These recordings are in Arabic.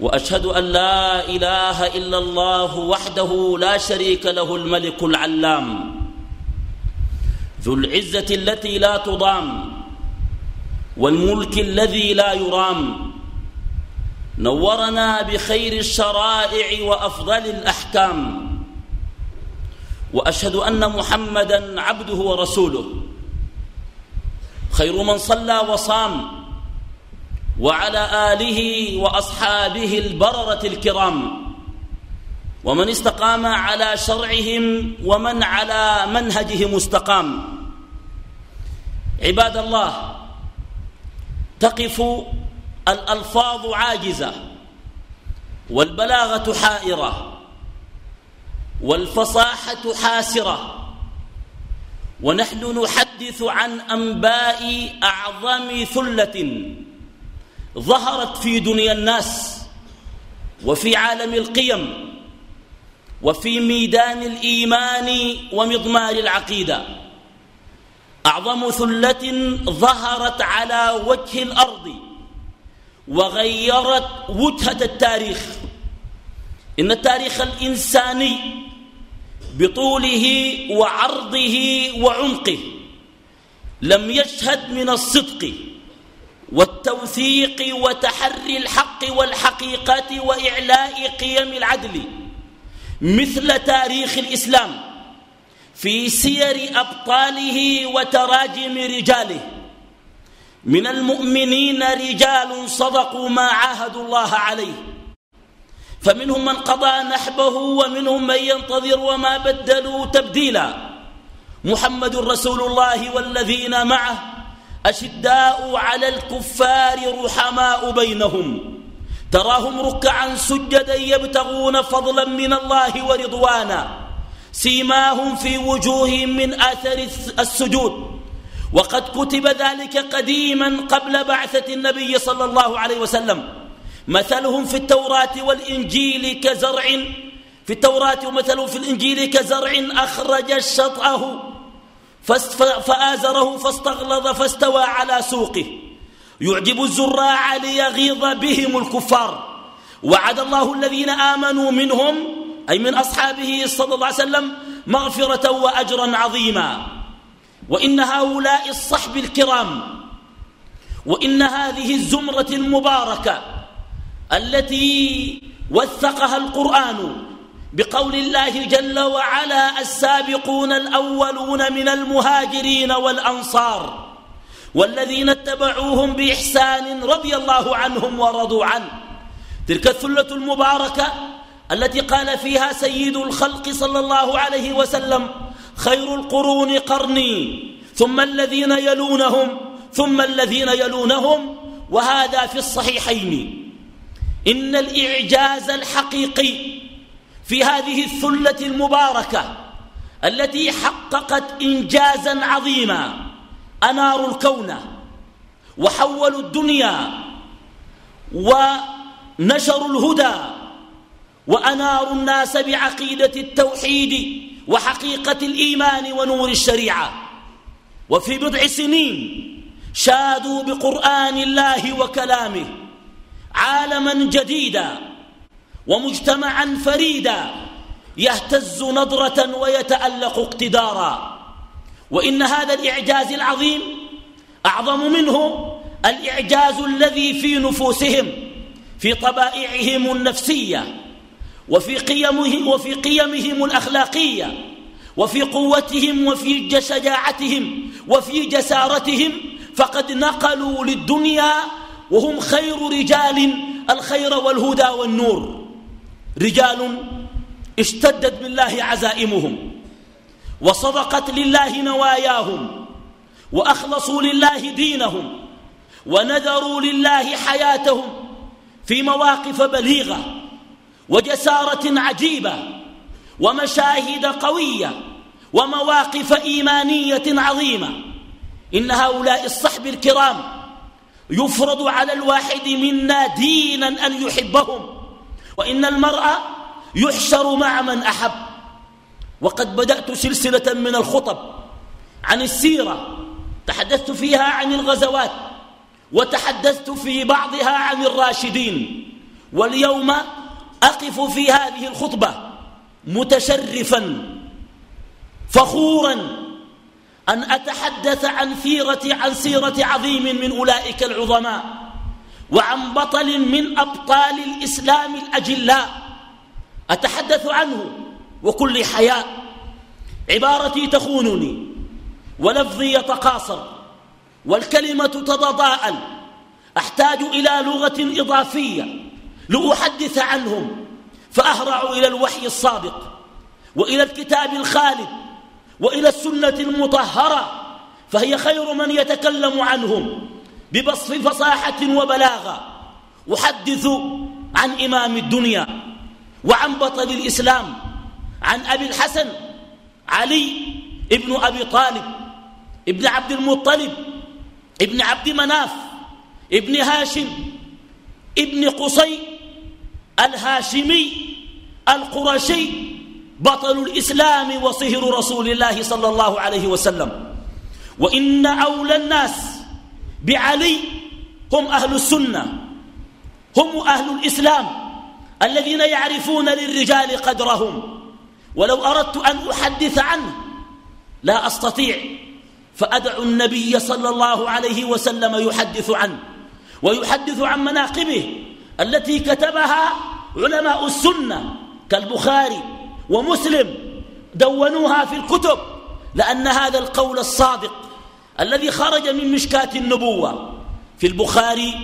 وأشهد أن لا إله إلا الله وحده لا شريك له الملك العلام ذو العزة التي لا تضام والملك الذي لا يرام نورنا بخير الشرائع وأفضل الأحكام وأشهد أن محمدا عبده ورسوله خير من صلى وصام وعلى آله وأصحابه البررة الكرام. ومن استقام على شرعهم ومن على منهجهم استقام. عباد الله تقف الألفاظ عاجزة والبلاغة حائرة والفصاحة حاسرة. ونحن نحدث عن أنباء أعظم ثلة. ظهرت في دنيا الناس وفي عالم القيم وفي ميدان الإيمان ومضمار العقيدة. أعظم ثلة ظهرت على وجه الأرض وغيرت وجهة التاريخ. إن التاريخ الإنساني بطوله وعرضه وعمقه لم يشهد من الصدق. والتوثيق وتحري الحق والحقيقة وإعلاء قيم العدل مثل تاريخ الإسلام في سير أبطاله وتراجم رجاله. من المؤمنين رجال صدقوا ما عاهدوا الله عليه. فمنهم من قضى نحبه ومنهم من ينتظر وما بدلوا تبديلا. محمد رسول الله والذين معه أشداء على الكفار رحماء بينهم. تراهم ركعا سجدا يبتغون فضلا من الله ورضوانا. سيماهم في وجوههم من آثر السجود. وقد كتب ذلك قديما قبل بعثة النبي صلى الله عليه وسلم. مثلهم في التوراة والإنجيل كزرع في التوراة ومثلهم في الإنجيل كزرع أخرج شطأه. فآزره فاستغلظ فاستوى على سوقه. يعجب الزراع ليغيظ بهم الكفار. وعد الله الذين آمنوا منهم أي من أصحابه صلى الله عليه وسلم مغفرة وأجرا عظيما. وإن هؤلاء الصحب الكرام وإن هذه الزمرة المباركة التي وثقها القرآن بقول الله جل وعلا السابقون الأولون من المهاجرين والأنصار والذين اتبعوهم بإحسان رضي الله عنهم ورضوا عنه. تلك الثلة المباركة التي قال فيها سيد الخلق صلى الله عليه وسلم خير القرون قرني ثم الذين يلونهم ثم الذين يلونهم وهذا في الصحيحين. إن الإعجاز الحقيقي في هذه الثلة المباركة التي حققت إنجازا عظيما أناروا الكون وحولوا الدنيا ونشروا الهدى وأناروا الناس بعقيدة التوحيد وحقيقة الإيمان ونور الشريعة. وفي بضع سنين شادوا بقرآن الله وكلامه عالما جديدا. ومجتمعا فريدا يهتز نظرة ويتألق اقتدارا. وإن هذا الإعجاز العظيم أعظم منه الإعجاز الذي في نفوسهم في طبائعهم النفسية وفي قيمهم, وفي قيمهم الأخلاقية وفي قوتهم وفي شجاعتهم وفي جسارتهم فقد نقلوا للدنيا وهم خير رجال الخير والهدى والنور. رجال اشتدت بالله عزائمهم وصدقت لله نواياهم وأخلصوا لله دينهم ونذروا لله حياتهم في مواقف بليغة وجسارة عجيبة ومشاهد قوية ومواقف إيمانية عظيمة. إن هؤلاء الصحب الكرام يفرض على الواحد منا دينا أن يحبهم. وإن المرأة يحشر مع من أحب. وقد بدأت سلسلة من الخطب عن السيرة. تحدثت فيها عن الغزوات وتحدثت في بعضها عن الراشدين. واليوم أقف في هذه الخطبة متشرفا فخورا أن أتحدث عن سيرة عن سيرة عظيم من أولئك العظماء. وعن بطل من أبطال الإسلام الأجلاء. أتحدث عنه وكل حياء. عبارتي تخونني ولفظي يتقاصر والكلمة تتضاءل أحتاج إلى لغة إضافية لأحدث عنهم فأهرع إلى الوحي الصادق وإلى الكتاب الخالد وإلى السنة المطهرة فهي خير من يتكلم عنهم. ببسط فصاحة وبلاغة أحدث عن إمام الدنيا وعن بطل الإسلام عن أبي الحسن علي ابن أبي طالب ابن عبد المطلب ابن عبد مناف ابن هاشم ابن قصي الهاشمي القرشي بطل الإسلام وصهر رسول الله صلى الله عليه وسلم. وإن أولى الناس بعلي هم أهل السنة هم أهل الإسلام الذين يعرفون للرجال قدرهم. ولو أردت أن أحدث عنه لا أستطيع فأدعو النبي صلى الله عليه وسلم يحدث عنه ويحدث عن مناقبه التي كتبها علماء السنة كالبخاري ومسلم دونوها في الكتب لأن هذا القول الصادق. الذي خرج من مشكاة النبوة في البخاري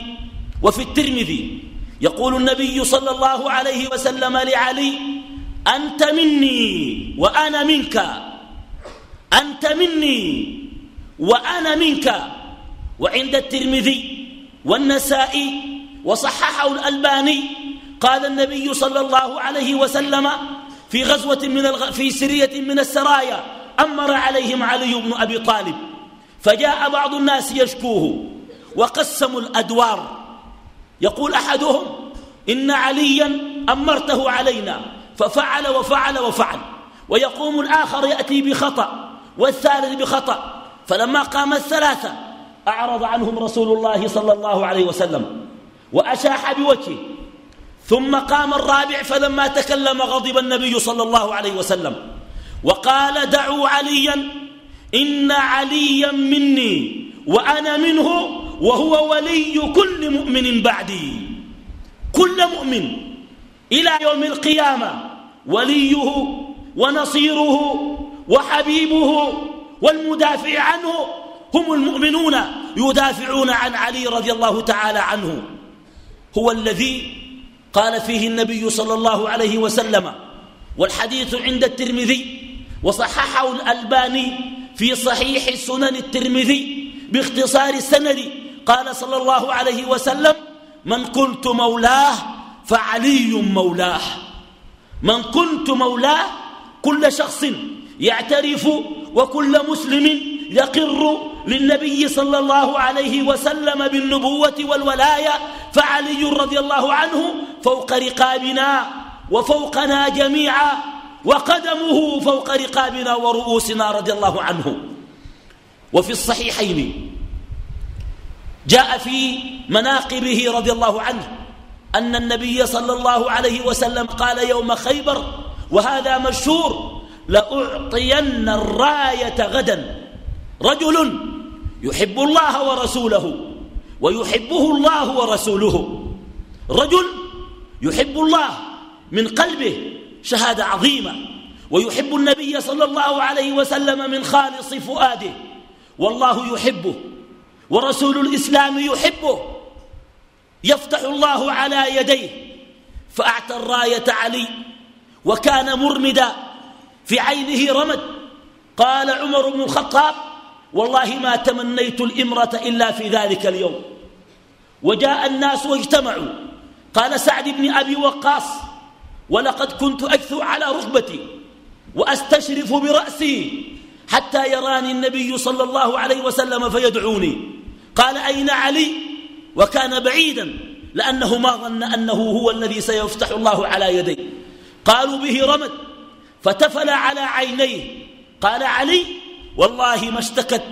وفي الترمذي. يقول النبي صلى الله عليه وسلم لعلي أنت مني وأنا منك. أنت مني وأنا منك. وعند الترمذي والنسائي وصححه الألباني قال النبي صلى الله عليه وسلم في غزوة من الغ... في سرية من السرايا أمر عليهم علي بن أبي طالب. فجاء بعض الناس يشكوه وقسموا الأدوار. يقول أحدهم إن عليا أمرته علينا ففعل وفعل وفعل. ويقوم الآخر يأتي بخطأ والثالث بخطأ. فلما قام الثلاثة أعرض عنهم رسول الله صلى الله عليه وسلم وأشاح بوجهه. ثم قام الرابع فلما تكلم غضب النبي صلى الله عليه وسلم وقال دعوا عليا إن عليا مني وأنا منه وهو ولي كل مؤمن بعدي. كل مؤمن إلى يوم القيامة وليه ونصيره وحبيبه والمدافع عنه هم المؤمنون يدافعون عن علي رضي الله تعالى عنه. هو الذي قال فيه النبي صلى الله عليه وسلم والحديث عند الترمذي وصححه الألباني في صحيح سنن الترمذي باختصار السند. قال صلى الله عليه وسلم من كنت مولاه فعلي مولاه. من كنت مولاه كل شخص يعترف وكل مسلم يقر للنبي صلى الله عليه وسلم بالنبوة والولاية. فعلي رضي الله عنه فوق رقابنا وفوقنا جميعا. وقدمه فوق رقابنا ورؤوسنا رضي الله عنه. وفي الصحيحين جاء في مناقبه رضي الله عنه أن النبي صلى الله عليه وسلم قال يوم خيبر وهذا مشهور لأعطين الراية غدا. رجل يحب الله ورسوله ويحبه الله ورسوله. رجل يحب الله من قلبه شهادة عظيمة. ويحب النبي صلى الله عليه وسلم من خالص فؤاده. والله يحبه. ورسول الإسلام يحبه. يفتح الله على يديه. فأعطى الراية علي. وكان مرمدا. في عينه رمد. قال عمر بن الخطاب والله ما تمنيت الإمرة إلا في ذلك اليوم. وجاء الناس واجتمعوا. قال سعد بن أبي وقاص ولقد كنت أكثو على ركبتي وأستشرف برأسي حتى يراني النبي صلى الله عليه وسلم فيدعوني. قال أين علي؟ وكان بعيدا لأنه ما ظن أنه هو الذي سيفتح الله على يديه. قالوا به رمد فتفل على عينيه. قال علي والله ما اشتكت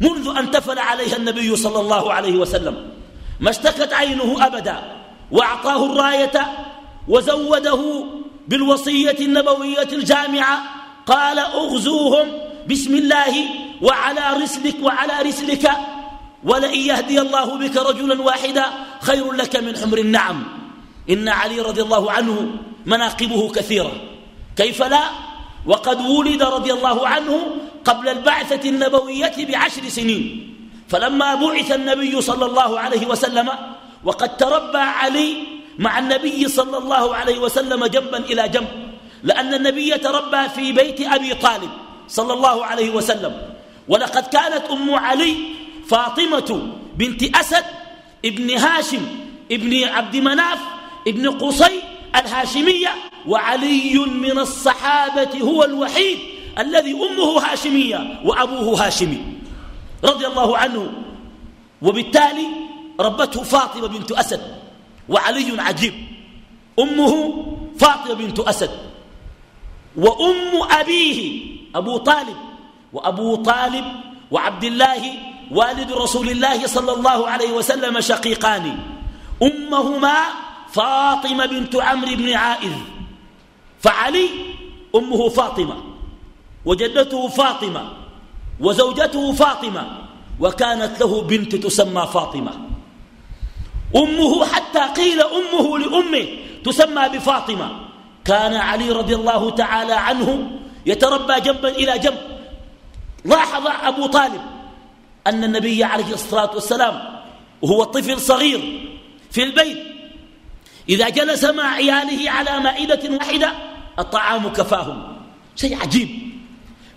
منذ أن تفل عليها النبي صلى الله عليه وسلم. ما اشتكت عينه أبدا وأعطاه الراية وزوده بالوصية النبوية الجامعة قال أغزوهم بسم الله وعلى رسلك وعلى رسلك ولئن يهدي الله بك رجلا واحدا خير لك من حمر النعم. إن علي رضي الله عنه مناقبه كثيرة كيف لا؟ وقد ولد رضي الله عنه قبل البعثة النبوية بعشر سنين. فلما بعث النبي صلى الله عليه وسلم وقد تربى علي مع النبي صلى الله عليه وسلم جنبا إلى جنب لأن النبي تربى في بيت أبي طالب صلى الله عليه وسلم. ولقد كانت أم علي فاطمة بنت أسد ابن هاشم ابن عبد مناف ابن قصي الهاشمية وعلي من الصحابة هو الوحيد الذي أمه هاشمية وأبوه هاشمي. رضي الله عنه. وبالتالي ربته فاطمة بنت أسد. وعلي عجيب. أمه فاطمة بنت أسد. وأم أبيه أبو طالب. وأبو طالب وعبد الله والد رسول الله صلى الله عليه وسلم شقيقان. أمهما فاطمة بنت عمرو بن عائذ. فعلي أمه فاطمة. وجدته فاطمة. وزوجته فاطمة. وكانت له بنت تسمى فاطمة. أمه حتى قيل أمه لأمه تسمى بفاطمة. كان علي رضي الله تعالى عنه يتربى جنبا إلى جنب. لاحظ أبو طالب أن النبي عليه الصلاة والسلام وهو طفل صغير في البيت. إذا جلس مع عياله على مائدة واحدة الطعام كفاهم شيء عجيب.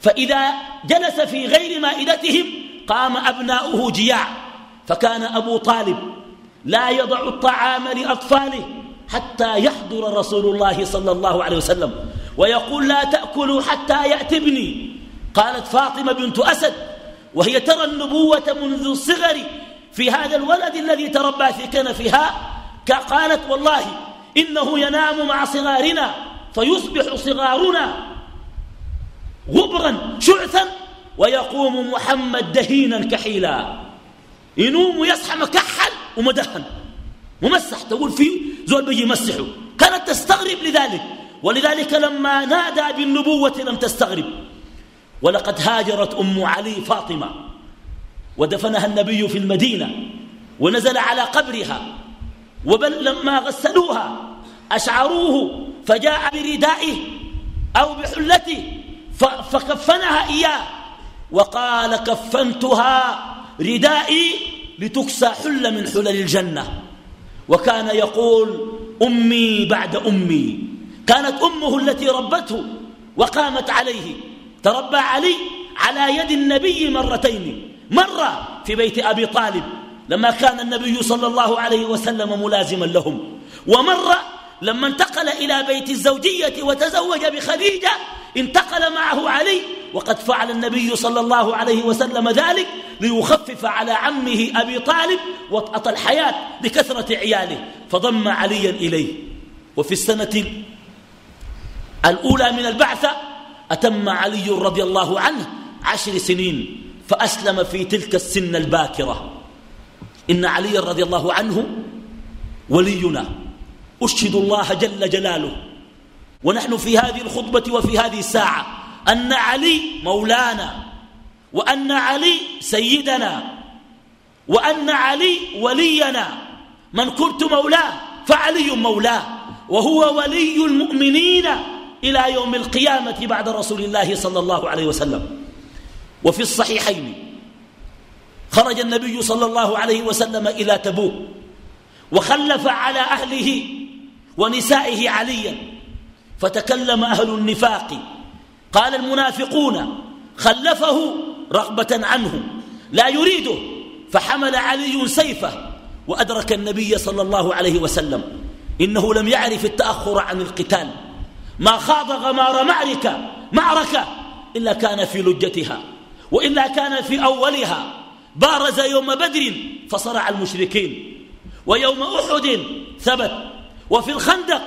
فإذا جلس في غير مائدتهم قام أبناؤه جياع. فكان أبو طالب لا يضع الطعام لأطفاله حتى يحضر رسول الله صلى الله عليه وسلم ويقول لا تأكلوا حتى يأتي ابني. قالت فاطمة بنت أسد وهي ترى النبوة منذ الصغر في هذا الولد الذي تربى في كنفها قالت والله إنه ينام مع صغارنا فيصبح صغارنا غبرا شعثا ويقوم محمد دهينا كحيلا. ينوم ويصحى مكحل. ومدهن. ممسح تقول فيه زول بيجي يمسحه. كانت تستغرب لذلك. ولذلك لما نادى بالنبوة لم تستغرب. ولقد هاجرت أم علي فاطمة. ودفنها النبي في المدينة. ونزل على قبرها. وبل لما غسلوها أشعروه فجاء بردائه أو بحلته فكفنها إياه. وقال كفنتها ردائي لتكسى حل من حلل الجنة. وكان يقول أمي بعد أمي. كانت أمه التي ربته وقامت عليه. تربى علي على يد النبي مرتين. مرة في بيت أبي طالب لما كان النبي صلى الله عليه وسلم ملازما لهم. ومرة لما انتقل إلى بيت الزوجية وتزوج بخديجة انتقل معه علي وقد فعل النبي صلى الله عليه وسلم ذلك ليخفف على عمه أبي طالب وطأة الحياة بكثرة عياله فضم عليا إليه. وفي السنة الأولى من البعثة أتم علي رضي الله عنه عشر سنين فأسلم في تلك السن الباكرة. إن علي رضي الله عنه ولينا أشهد الله جل جلاله ونحن في هذه الخطبة وفي هذه الساعة. أن علي مولانا وأن علي سيدنا وأن علي ولينا. من كنت مولاه فعلي مولاه وهو ولي المؤمنين إلى يوم القيامة بعد رسول الله صلى الله عليه وسلم. وفي الصحيحين خرج النبي صلى الله عليه وسلم إلى تبوك وخلف على أهله ونسائه عليا. فتكلم أهل النفاق. قال المنافقون خلفه رغبة عنه لا يريده فحمل علي سيفه وأدرك النبي صلى الله عليه وسلم. إنه لم يعرف التأخر عن القتال. ما خاض غمار معركة معركة إلا كان في لجتها وإلا كان في أولها. بارز يوم بدر فصرع المشركين ويوم أحد ثبت وفي الخندق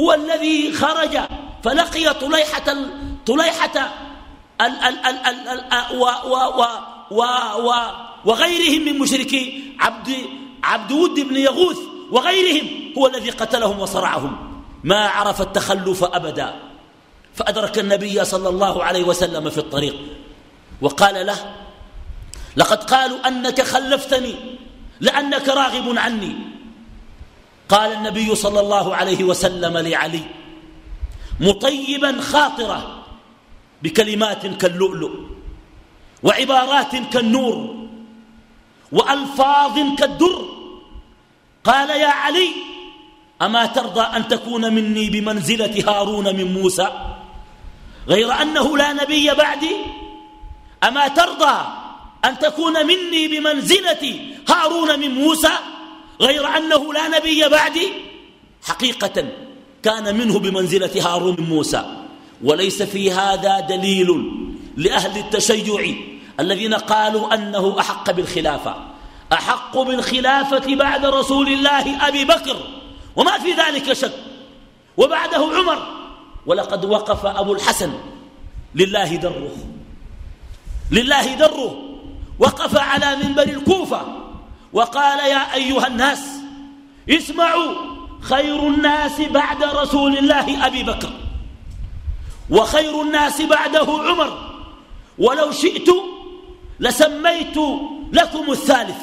هو الذي خرج فلقي طليحة طليحة ال ال ال ال ال و و و و و وغيرهم من مشركي عبد عبد ود بن يغوث وغيرهم هو الذي قتلهم وصرعهم. ما عرف التخلف أبدا. فأدرك النبي صلى الله عليه وسلم في الطريق. وقال له لقد قالوا أنك خلفتني لأنك راغب عني. قال النبي صلى الله عليه وسلم لعلي مطيبا خاطرة بكلمات كاللؤلؤ وعبارات كالنور وألفاظ كالدر. قال يا علي أما ترضى أن تكون مني بمنزلة هارون من موسى؟ غير أنه لا نبي بعدي أما ترضى أن تكون مني بمنزلة هارون من موسى؟ غير أنه لا نبي بعدي؟ حقيقة كان منه بمنزلة هارون موسى وليس في هذا دليل لأهل التشيع الذين قالوا أنه أحق بالخلافة. أحق بالخلافة بعد رسول الله أبي بكر وما في ذلك شك. وبعده عمر ولقد وقف أبو الحسن. لله دره لله دره. وقف على منبر الكوفة. وقال يا أيها الناس اسمعوا خير الناس بعد رسول الله أبي بكر وخير الناس بعده عمر ولو شئت لسميت لكم الثالث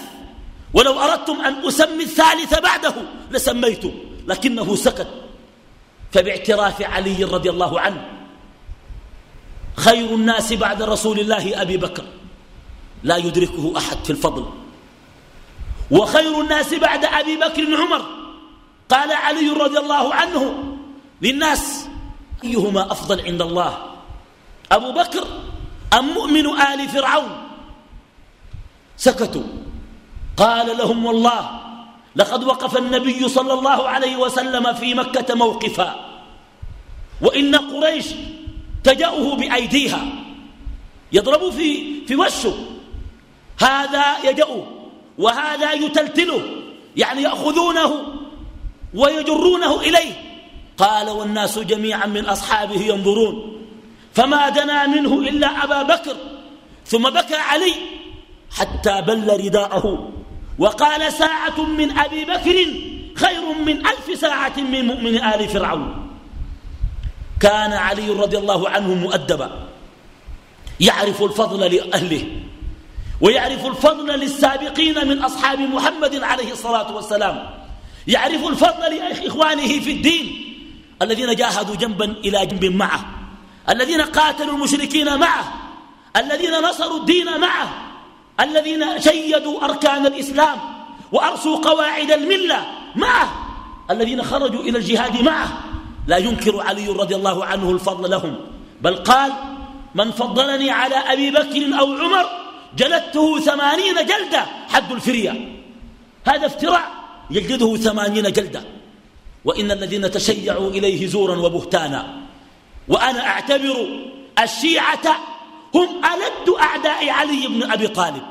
ولو أردتم أن أسمي الثالث بعده لسميت لكنه سكت فباعتراف علي رضي الله عنه خير الناس بعد رسول الله أبي بكر لا يدركه أحد في الفضل. وخير الناس بعد أبي بكر عمر. قال علي رضي الله عنه للناس أيهما أفضل عند الله؟ أبو بكر أم مؤمن آل فرعون؟ سكتوا. قال لهم والله لقد وقف النبي صلى الله عليه وسلم في مكة موقفا. وإن قريش تجأه بأيديها. يضرب في, في وشه. هذا يجأه. وهذا يتلتله يعني يأخذونه ويجرونه إليه. قال والناس جميعا من أصحابه ينظرون. فما دنا منه إلا أبا بكر ثم بكى علي حتى بل رداءه. وقال ساعة من أبي بكر خير من ألف ساعة من مؤمن آل فرعون. كان علي رضي الله عنه مؤدبا يعرف الفضل لأهله. ويعرف الفضل للسابقين من أصحاب محمد عليه الصلاة والسلام. يعرف الفضل لإخوانه في الدين الذين جاهدوا جنبا إلى جنب معه الذين قاتلوا المشركين معه الذين نصروا الدين معه الذين شيدوا أركان الإسلام وأرسوا قواعد الملة معه الذين خرجوا إلى الجهاد معه. لا ينكر علي رضي الله عنه الفضل لهم بل قال من فضلني على أبي بكر أو عمر جلدته ثمانين جلدة حد الفرية. هذا افتراء يجلده ثمانين جلدة. وإن الذين تشيعوا إليه زورا وبهتانا. وأنا أعتبر الشيعة هم ألد أعداء علي بن أبي طالب.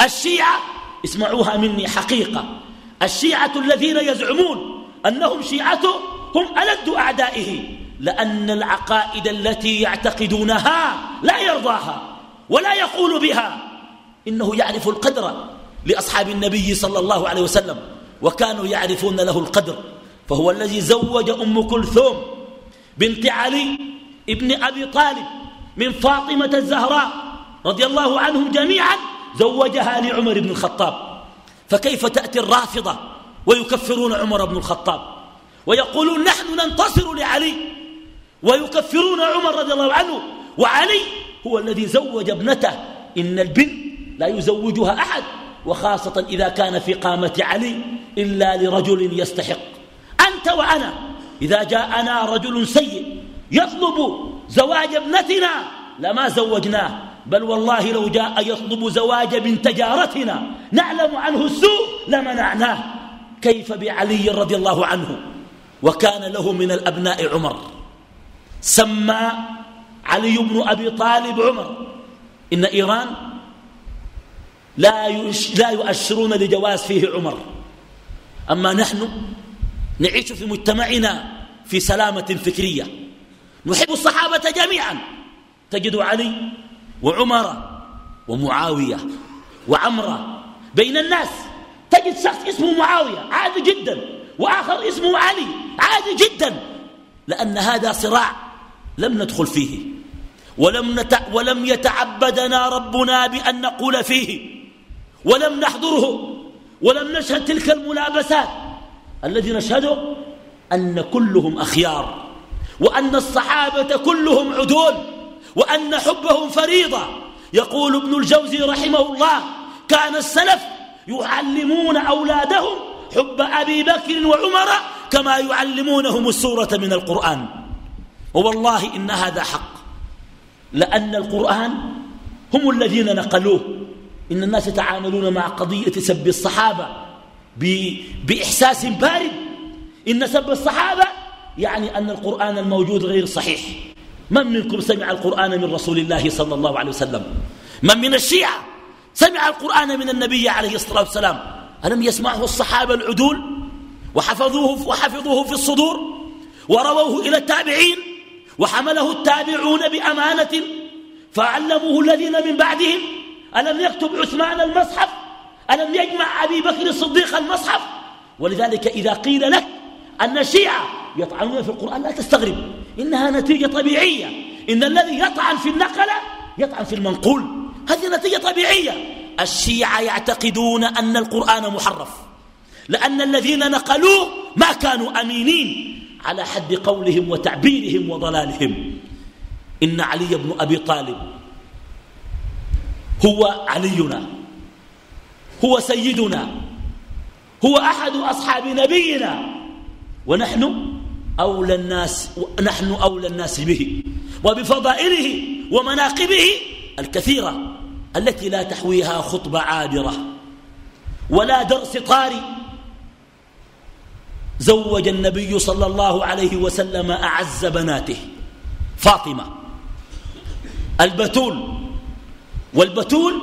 الشيعة اسمعوها مني حقيقة. الشيعة الذين يزعمون أنهم شيعته هم ألد أعدائه. لأن العقائد التي يعتقدونها لا يرضاها ولا يقول بها. إنه يعرف القدر لأصحاب النبي صلى الله عليه وسلم وكانوا يعرفون له القدر. فهو الذي زوج أم كلثوم بنت علي ابن أبي طالب من فاطمة الزهراء رضي الله عنهم جميعا زوجها لعمر بن الخطاب. فكيف تأتي الرافضة ويكفرون عمر بن الخطاب؟ ويقولون نحن ننتصر لعلي ويكفرون عمر رضي الله عنه وعلي هو الذي زوج ابنته إن البنت لا يزوجها أحد وخاصة إذا كان في قامة علي إلا لرجل يستحق. أنت وأنا إذا جاءنا رجل سيء يطلب زواج ابنتنا لما زوجناه؟ بل والله لو جاء يطلب زواج بنت جارتنا نعلم عنه السوء لمنعناه. كيف بعلي رضي الله عنه؟ وكان له من الأبناء عمر. سمى علي بن أبي طالب عمر. إن إيران لا لا يؤشرون لجواز فيه عمر. أما نحن نعيش في مجتمعنا في سلامة فكرية. نحب الصحابة جميعا. تجد علي وعمر ومعاوية وعمرة بين الناس. تجد شخص اسمه معاوية عادي جدا وآخر اسمه علي عادي جدا. لأن هذا صراع لم ندخل فيه. ولم, نت... ولم يتعبدنا ربنا بأن نقول فيه. ولم نحضره ولم نشهد تلك الملابسات. الذي نشهده أن كلهم أخيار وأن الصحابة كلهم عدول وأن حبهم فريضة. يقول ابن الجوزي رحمه الله كان السلف يعلمون أولادهم حب أبي بكر وعمر كما يعلمونهم السورة من القرآن. ووالله إن هذا حق لأن القرآن هم الذين نقلوه. إن الناس يتعاملون مع قضية سب الصحابة بإحساس بارد. إن سب الصحابة يعني أن القرآن الموجود غير صحيح. من منكم سمع القرآن من رسول الله صلى الله عليه وسلم؟ من من الشيعة سمع القرآن من النبي عليه الصلاة والسلام؟ ألم يسمعه الصحابة العدول؟ وحفظوه, وحفظوه في الصدور؟ ورووه إلى التابعين؟ وحمله التابعون بأمانة؟ فعلموه الذين من بعدهم؟ ألم يكتب عثمان المصحف؟ ألم يجمع أبي بكر الصديق المصحف؟ ولذلك إذا قيل لك أن الشيعة يطعنون في القرآن لا تستغرب. إنها نتيجة طبيعية. إن الذي يطعن في النقلة يطعن في المنقول. هذه نتيجة طبيعية. الشيعة يعتقدون أن القرآن محرف. لأن الذين نقلوه ما كانوا أمينين على حد قولهم وتعبيرهم وضلالهم. إن علي بن أبي طالب هو علينا هو سيدنا هو أحد أصحاب نبينا. ونحن أولى الناس نحن أولى الناس به وبفضائله ومناقبه الكثيرة التي لا تحويها خطبة عابرة ولا درس طاري زوج النبي صلى الله عليه وسلم أعز بناته فاطمة البتول. والبتول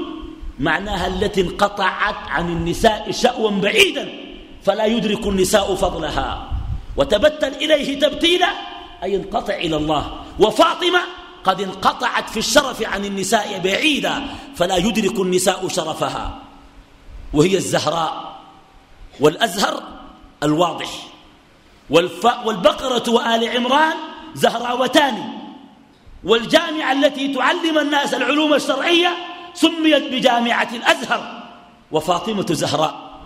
معناها التي انقطعت عن النساء شأوا بعيدا فلا يدرك النساء فضلها. وتبتل إليه تبتيلا أي انقطع إلى الله. وفاطمة قد انقطعت في الشرف عن النساء بعيدا فلا يدرك النساء شرفها. وهي الزهراء والأزهر الواضح. والبقرة وآل عمران زهراوتان. والجامعة التي تعلم الناس العلوم الشرعية سميت بجامعة الأزهر وفاطمة زهراء.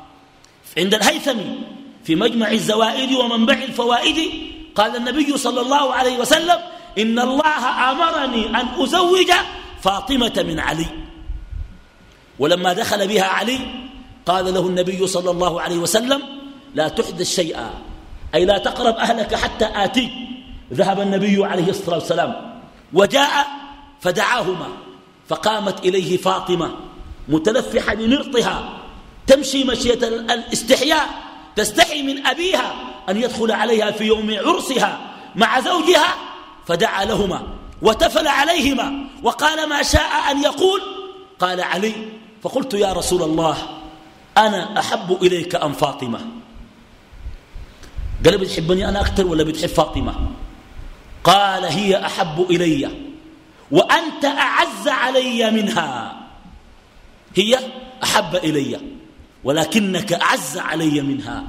عند الهيثمي في مجمع الزوائد ومنبع الفوائد قال النبي صلى الله عليه وسلم إن الله أمرني أن أزوج فاطمة من علي. ولما دخل بها علي قال له النبي صلى الله عليه وسلم لا تحدث شيئا أي لا تقرب أهلك حتى آتيك. ذهب النبي عليه الصلاة والسلام. وجاء فدعاهما فقامت إليه فاطمة متلفحة بمرطها تمشي مشية الاستحياء تستحي من أبيها أن يدخل عليها في يوم عرسها مع زوجها فدعا لهما وتفل عليهما وقال ما شاء أن يقول قال علي فقلت يا رسول الله أنا أحب إليك أم فاطمة؟ قال بتحبني أنا أكثر ولا بتحب فاطمة؟ قال هي أحب إلي وأنت أعز علي منها. هي أحب إلي ولكنك أعز علي منها.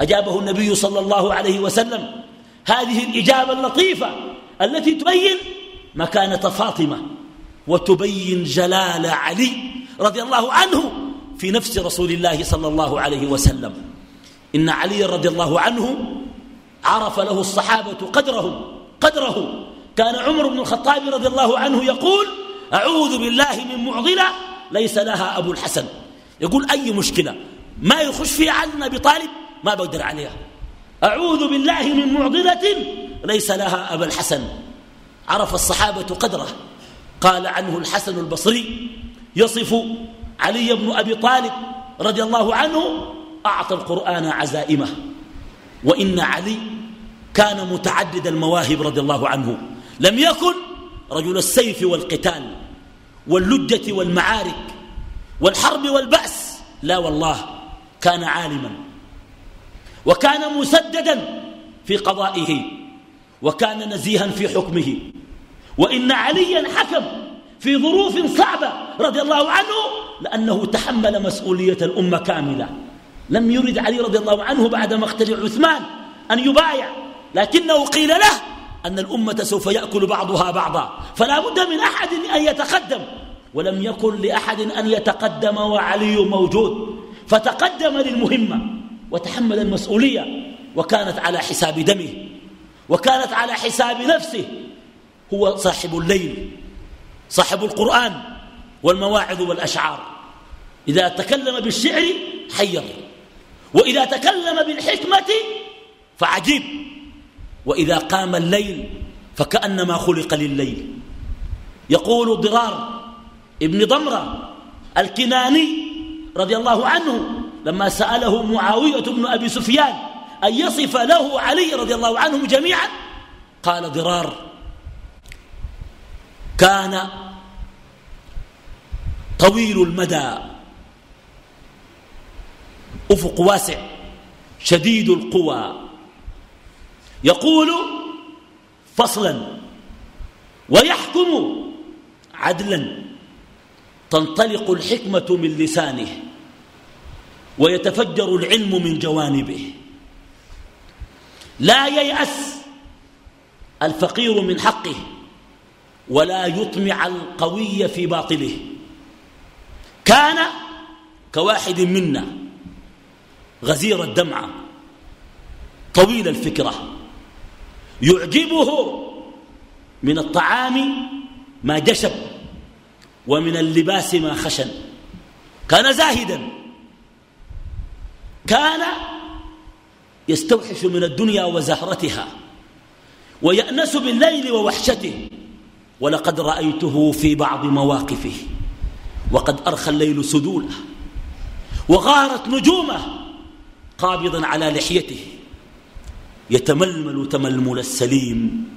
أجابه النبي صلى الله عليه وسلم هذه الإجابة اللطيفة التي تبين مكانة فاطمة وتبين جلال علي رضي الله عنه في نفس رسول الله صلى الله عليه وسلم. إن علي رضي الله عنه عرف له الصحابة قدره قدره كان عمر بن الخطاب رضي الله عنه يقول أعوذ بالله من معضلة ليس لها أبو الحسن. يقول أي مشكلة؟ ما يخش فيها علي بن طالب؟ ما بقدر عليها. أعوذ بالله من معضلة ليس لها أبا الحسن. عرف الصحابة قدره. قال عنه الحسن البصري يصف علي بن أبي طالب رضي الله عنه أعطى القرآن عزائمه. وإن علي كان متعدد المواهب رضي الله عنه. لم يكن رجل السيف والقتال واللجة والمعارك والحرب والبأس. لا والله كان عالما وكان مسددا في قضائه وكان نزيها في حكمه. وإن عليا حكم في ظروف صعبة رضي الله عنه لأنه تحمل مسؤولية الأمة كاملة. لم يرد علي رضي الله عنه بعد مقتل عثمان أن يبايع. لكنه قيل له أن الأمة سوف يأكل بعضها بعضا فلا بد من أحد أن يتقدم. ولم يكن لأحد أن يتقدم وعلي موجود. فتقدم للمهمة وتحمل المسؤولية وكانت على حساب دمه وكانت على حساب نفسه. هو صاحب الليل صاحب القرآن والمواعظ والأشعار. إذا تكلم بالشعر حير. وإذا تكلم بالحكمة فعجيب. وإذا قام الليل فكأنما خلق لليل يقول ضرار ابن ضمرة الكناني رضي الله عنه لما سأله معاوية بن أبي سفيان أن يصف له علي رضي الله عنهم جميعا قال ضرار كان طويل المدى أفق واسع شديد القوى. يقول فصلا ويحكم عدلا. تنطلق الحكمة من لسانه ويتفجر العلم من جوانبه. لا ييأس الفقير من حقه ولا يطمع القوي في باطله. كان كواحد منا غزير الدمعة طويل الفكرة. يعجبه من الطعام ما جشب ومن اللباس ما خشن. كان زاهدا. كان يستوحش من الدنيا وزهرتها ويأنس بالليل ووحشته. ولقد رأيته في بعض مواقفه. وقد أرخى الليل سدوله. وغارت نجومه. قابضا على لحيته. يتململ تململ السليم.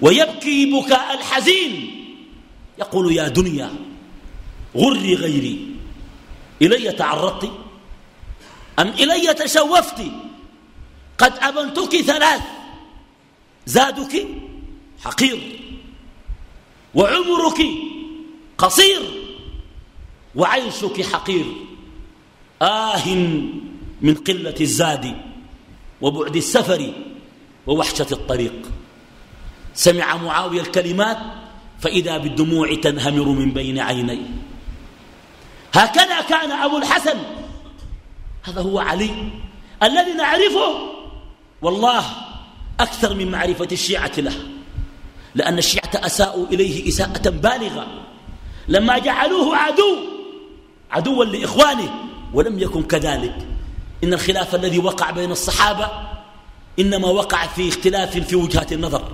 ويبكي بكاء الحزين. يقول يا دنيا غري غيري إلي تعرضت؟ أم إلي تشوفت؟ قد أبنتك ثلاث زادك حقير. وعمرك قصير وعيشك حقير. آه من قلة الزاد وبعد السفر ووحشة الطريق. سمع معاوية الكلمات فإذا بالدموع تنهمر من بين عينيه هكذا كان أبو الحسن. هذا هو علي الذي نعرفه والله أكثر من معرفة الشيعة له لأن الشيعة أساءوا إليه إساءة بالغة. لما جعلوه عدو عدوا لإخوانه ولم يكن كذلك. إن الخلاف الذي وقع بين الصحابة إنما وقع في اختلاف في وجهات النظر.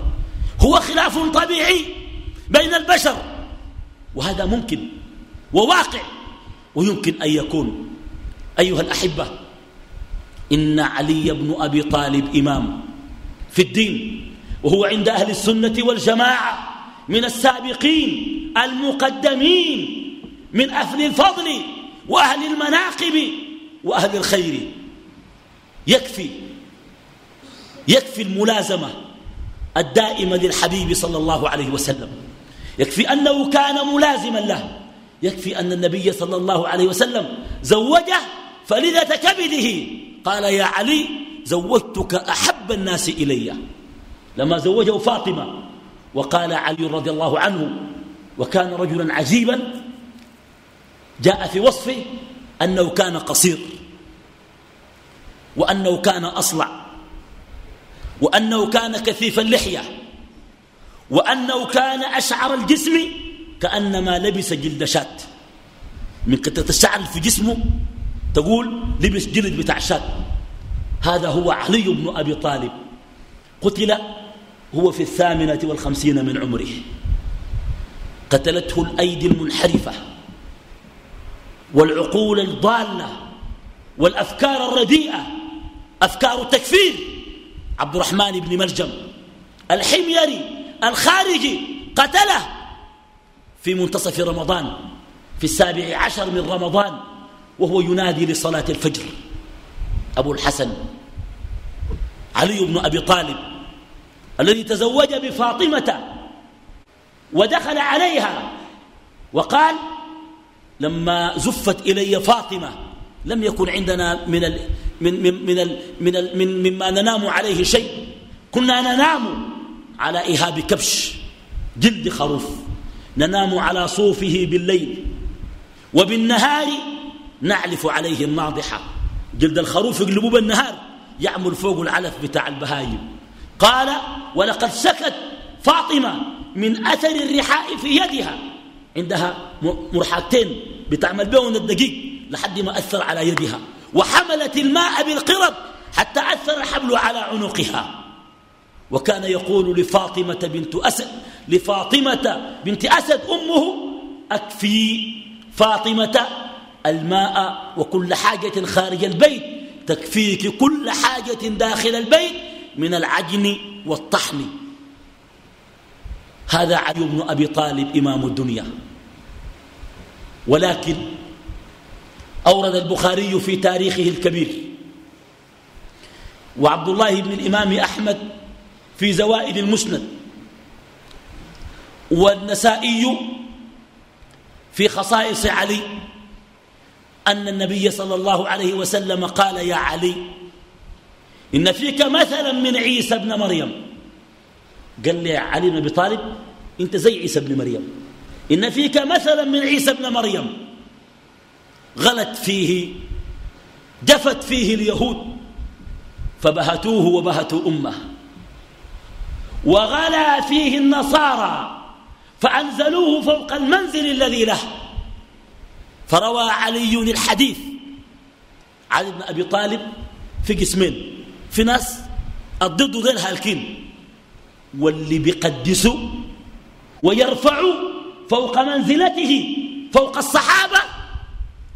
هو خلاف طبيعي بين البشر وهذا ممكن وواقع ويمكن أن يكون. أيها الأحبة إن علي بن أبي طالب إمام في الدين وهو عند أهل السنة والجماعة من السابقين المقدمين من أهل الفضل وأهل المناقب وأهل الخير. يكفي. يكفي الملازمة الدائمة للحبيب صلى الله عليه وسلم. يكفي أنه كان ملازما له. يكفي أن النبي صلى الله عليه وسلم زوجه فلذة كبده. قال يا علي زوجتك أحب الناس إلي. لما زوجه فاطمة وقال علي رضي الله عنه وكان رجلا عجيبا جاء في وصفه أنه كان قصير وأنه كان أصلع وأنه كان كثيف اللحية وأنه كان أشعر الجسم كأنما لبس جلد شات من كثرة الشعر في جسمه تقول لبس جلد بتاع شات هذا هو علي بن أبي طالب. قتل هو في الثامنة والخمسين من عمره. قتلته الأيدي المنحرفة. والعقول الضالة والأفكار الرديئة أفكار التكفير. عبد الرحمن بن ملجم الحميري الخارجي قتله في منتصف رمضان في السابع عشر من رمضان وهو ينادي لصلاة الفجر. أبو الحسن علي بن أبي طالب الذي تزوج بفاطمة ودخل عليها وقال لما زفت إلي فاطمة لم يكن عندنا من ال من من من ال من ال من مما ننام عليه شيء. كنا ننام على إهاب كبش جلد خروف. ننام على صوفه بالليل. وبالنهار نعلف عليه الناضحة. جلد الخروف يقلبوه بالنهار يعمل فوق العلف بتاع البهايم. قال ولقد سكت فاطمة من أثر الرحاء في يدها. عندها مرحاتين بتعمل بهم الدقيق لحد ما أثر على يدها وحملت الماء بالقرب حتى أثر الحبل على عنقها. وكان يقول لفاطمة بنت أسد لفاطمة بنت أسد أمه أكفي فاطمة الماء وكل حاجة خارج البيت تكفيك كل حاجة داخل البيت من العجن والطحن. هذا علي بن أبي طالب إمام الدنيا. ولكن أورد البخاري في تاريخه الكبير. وعبد الله بن الإمام أحمد في زوائد المسند. والنسائي في خصائص علي أن النبي صلى الله عليه وسلم قال يا علي إن فيك مثلا من عيسى ابن مريم. قال لي علي بن أبي طالب أنت زي عيسى ابن مريم. إن فيك مثلا من عيسى ابن مريم. غلت فيه جفت فيه اليهود فبهتوه وبهتوا أمه. وغلا فيه النصارى فأنزلوه فوق المنزل الذي له. فروى علي الحديث علي بن أبي طالب في قسمين في ناس الضد غير هالكين واللي بيقدسوا ويرفعوا فوق منزلته فوق الصحابة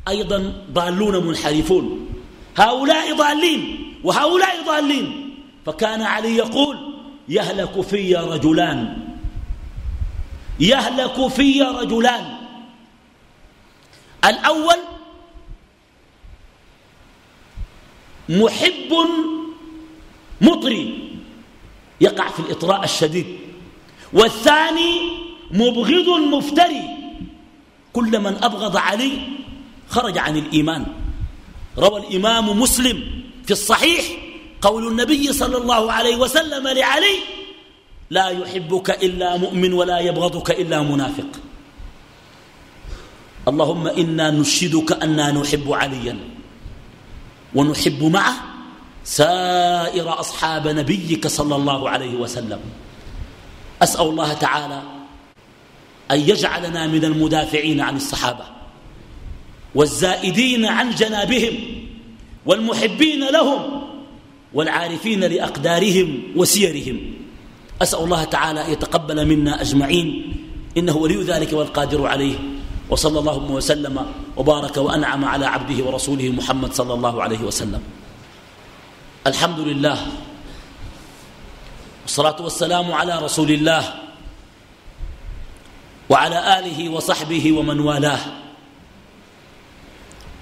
أيضا ضالون منحرفون. هؤلاء ضالين وهؤلاء ضالين. فكان علي يقول يهلك في رجلان. يهلك في رجلان. الأول محب مطري يقع في الإطراء الشديد. والثاني مبغض مفتري. كل من أبغض علي خرج عن الإيمان. روى الإمام مسلم في الصحيح قول النبي صلى الله عليه وسلم لعلي لا يحبك إلا مؤمن ولا يبغضك إلا منافق. اللهم إنا نشهدك أننا نحب عليا ونحب معه سائر أصحاب نبيك صلى الله عليه وسلم. أسأل الله تعالى أن يجعلنا من المدافعين عن الصحابة والزائدين عن جنابهم والمحبين لهم والعارفين لأقدارهم وسيرهم. أسأل الله تعالى أن يتقبل منا أجمعين. إنه ولي ذلك والقادر عليه. وصلى الله وسلم وبارك وأنعم على عبده ورسوله محمد صلى الله عليه وسلم. الحمد لله. والصلاة والسلام على رسول الله. وعلى آله وصحبه ومن والاه.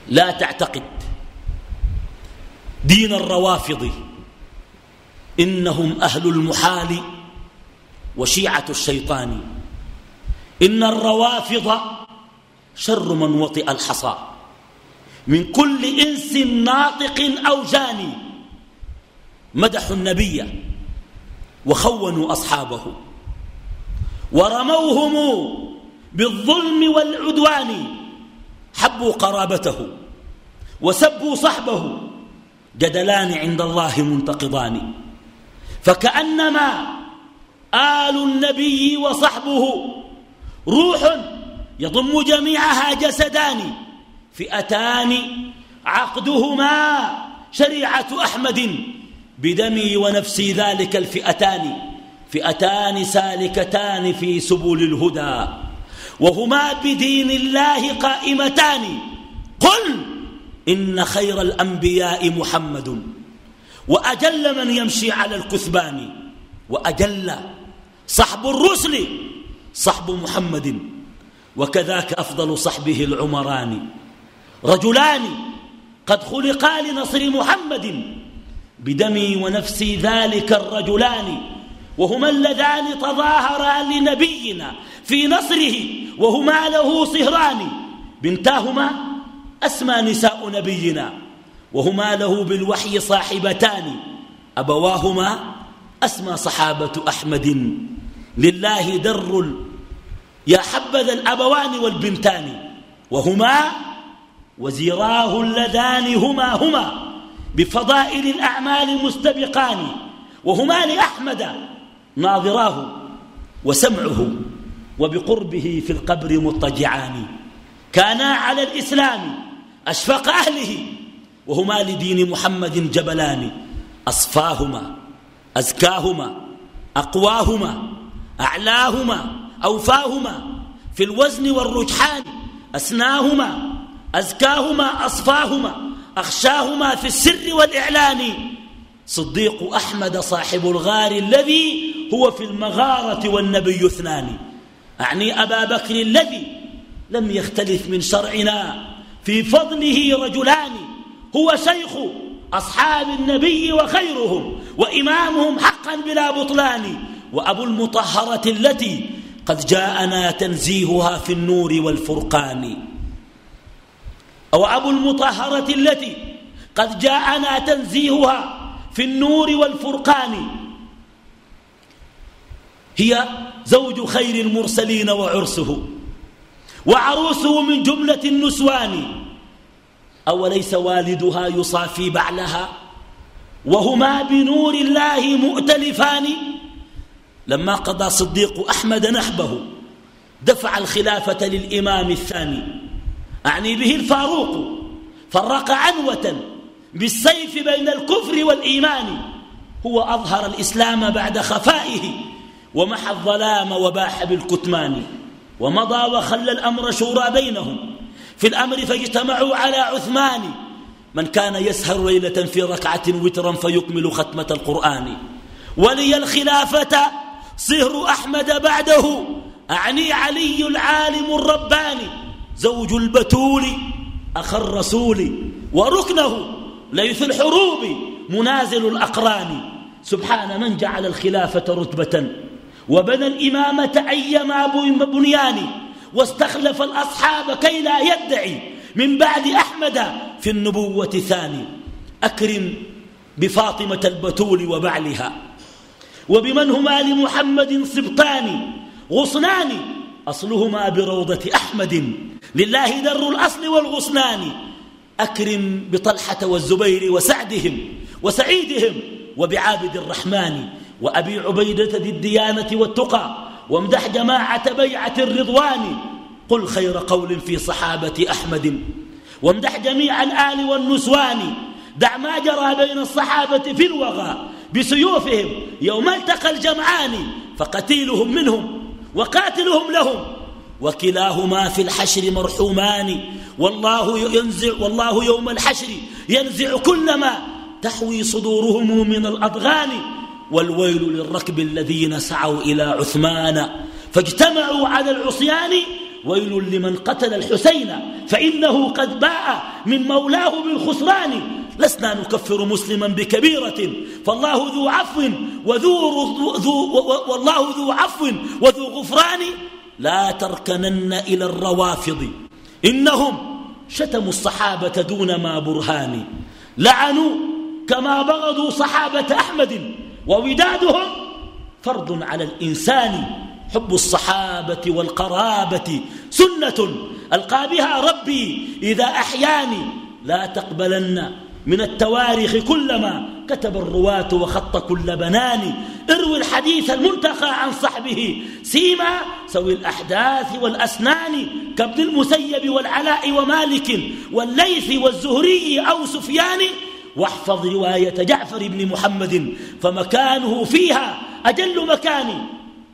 لا تعتقد دين الروافض إنهم أهل المحال وشيعة الشيطان. إن الروافض شر من وطئ الحصى. من كل إنس ناطق أو جاني مدحوا النبي وخونوا أصحابه. ورموهم بالظلم والعدوان حبوا قرابته وسبوا صحبه جدلان عند الله منتقضان. فكأنما آل النبي وصحبه روح يضم جميعها جسدان فئتان عقدهما شريعة أحمد بدمي ونفسي ذلك الفئتان. فئتان سالكتان في سبل الهدى وهما بدين الله قائمتان. قل إن خير الأنبياء محمد وأجل من يمشي على الكثبان وأجل صحب الرسل صحب محمد وكذاك أفضل صحبه العمران. رجلان قد خلقا لنصر محمد بدمي ونفسي ذلك الرجلان. وهما اللذان تظاهرا لنبينا في نصره وهما له صهران. بنتاهما أسمى نساء نبينا وهما له بالوحي صاحبتان. أبواهما أسمى صحابة أحمد. لله در يا حبذا الأبوان والبنتان. وهما وزيراه اللذان هما هما بفضائل الأعمال مستبقان. وهما لأحمد ناظراه وسمعه وبقربه في القبر مضطجعان. كانا على الإسلام أشفق أهله وهما لدين محمد جبلان. أصفاهما أزكاهما أقواهما أعلاهما أوفاهما في الوزن والرجحان أسناهما أزكاهما أصفاهما أخشاهما في السر والإعلان. صديق أحمد صاحب الغار الذي هو في المغارة والنبي اثنان. أعني أبا بكر الذي لم يختلف من شرعنا. في فضله رجلان. هو شيخ أصحاب النبي وخيرهم وإمامهم حقا بلا بطلان. وأبو المطهرة التي قد جاءنا تنزيهها في النور والفرقان. أو أبو المطهرة التي قد جاءنا تنزيهها في النور والفرقان. هي زوج خير المرسلين وعرسه. وعروسه من جملة النسوان. أوليس والدها يصافي بعلها؟ وهما بنور الله مؤتلفان. لما قضى صديق أحمد نحبه دفع الخلافة للإمام الثاني. أعني به الفاروق. فرق عنوة بالسيف بين الكفر والإيمان. هو أظهر الإسلام بعد خفائه. ومحى الظلام وباح بالكتمان ومضى وخلى الأمر شورى بينهم في الأمر فاجتمعوا على عثمان من كان يسهر ليلة في ركعة وترا فيكمل ختمة القرآن ولي الخلافة صهر أحمد بعده أعني علي العالم الرباني زوج البتول أخ الرسول وركنه ليث الحروب منازل الأقران سبحان من جعل الخلافة رتبة وبنى الإمامة أيما بنيان واستخلف الأصحاب كي لا يدعي من بعد أحمد في النبوة ثاني. أكرم بفاطمة البتول وبعلها. وبمن هما لمحمد سبطان غصنان أصلهما بروضة أحمد. لله در الأصل والغصنان. أكرم بطلحة والزبير وسعدهم وسعيدهم وبعابد الرحمن. وأبي عبيدة ذي الديانة والتقى وامدح جماعة بيعة الرضوان. قل خير قول في صحابة أحمد. وامدح جميع الآل والنسوان. دع ما جرى بين الصحابة في الوغى بسيوفهم يوم التقى الجمعان فقتيلهم منهم وقاتلهم لهم وكلاهما في الحشر مرحومان. والله ينزع والله يوم الحشر ينزع كل ما تحوي صدورهم من الأضغان. والويل للركب الذين سعوا إلى عثمان فاجتمعوا على العصيان. ويل لمن قتل الحسين فإنه قد باء من مولاه بالخسران. لسنا نكفر مسلما بكبيرة. فالله ذو عفو وذو ذو والله ذو عفو وذو غفران. لا تركنن إلى الروافض. إنهم شتموا الصحابة دون ما برهان. لعنوا كما بغضوا صحابة أحمد. وودادهم فرض على الإنسان حب الصحابة والقرابة. سنة ألقى بها ربي إذا أحياني لا تقبلن من التواريخ كلما كتب الرواة وخط كل بنان. اروي الحديث المنتقى عن صحبه سيما سوي الأحداث والأسنان كابن المسيب والعلاء ومالك والليث والزهري أو سفيان. واحفظ رواية جعفر بن محمد فمكانه فيها أجل مكان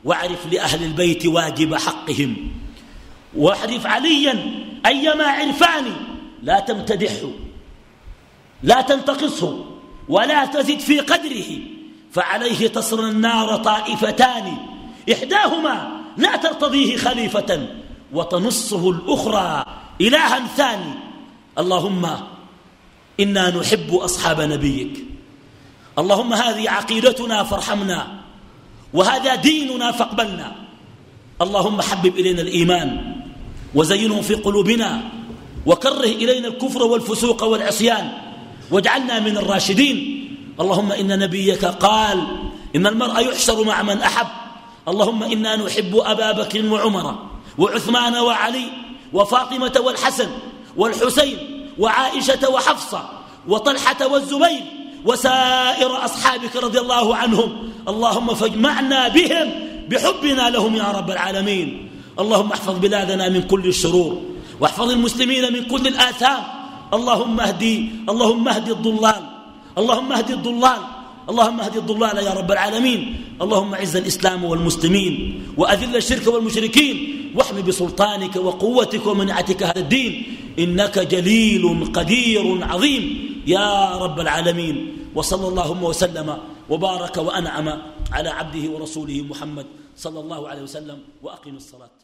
واعرف لأهل البيت واجب حقهم. واحرف عليا أيما عرفان لا تمتدحه لا تنتقصه ولا تزد في قدره. فعليه تصر النار طائفتان. إحداهما لا ترتضيه خليفة وتنصه الأخرى إلها ثاني. اللهم إنا نحب أصحاب نبيك. اللهم هذه عقيدتنا فارحمنا وهذا ديننا فاقبلنا. اللهم حبب إلينا الإيمان وزينه في قلوبنا وكره إلينا الكفر والفسوق والعصيان واجعلنا من الراشدين. اللهم إن نبيك قال إن المرء يحشر مع من أحب. اللهم إنا نحب أبا بكر وعمر وعثمان وعلي وفاطمة والحسن والحسين وعائشة وحفصة وطلحة والزبير وسائر أصحابك رضي الله عنهم. اللهم فاجمعنا بهم بحبنا لهم يا رب العالمين. اللهم احفظ بلادنا من كل الشرور واحفظ المسلمين من كل الآثام. اللهم اهدي اللهم اهدي الضلال. اللهم اهدي الضلال. اللهم اهدي الضلال يا رب العالمين. اللهم اعز الإسلام والمسلمين وأذل الشرك والمشركين واحم بسلطانك وقوتك ومنعتك هذا الدين. إنك جليل قدير عظيم يا رب العالمين. وصلى اللهم وسلم وبارك وأنعم على عبده ورسوله محمد صلى الله عليه وسلم. وأقم الصلاة.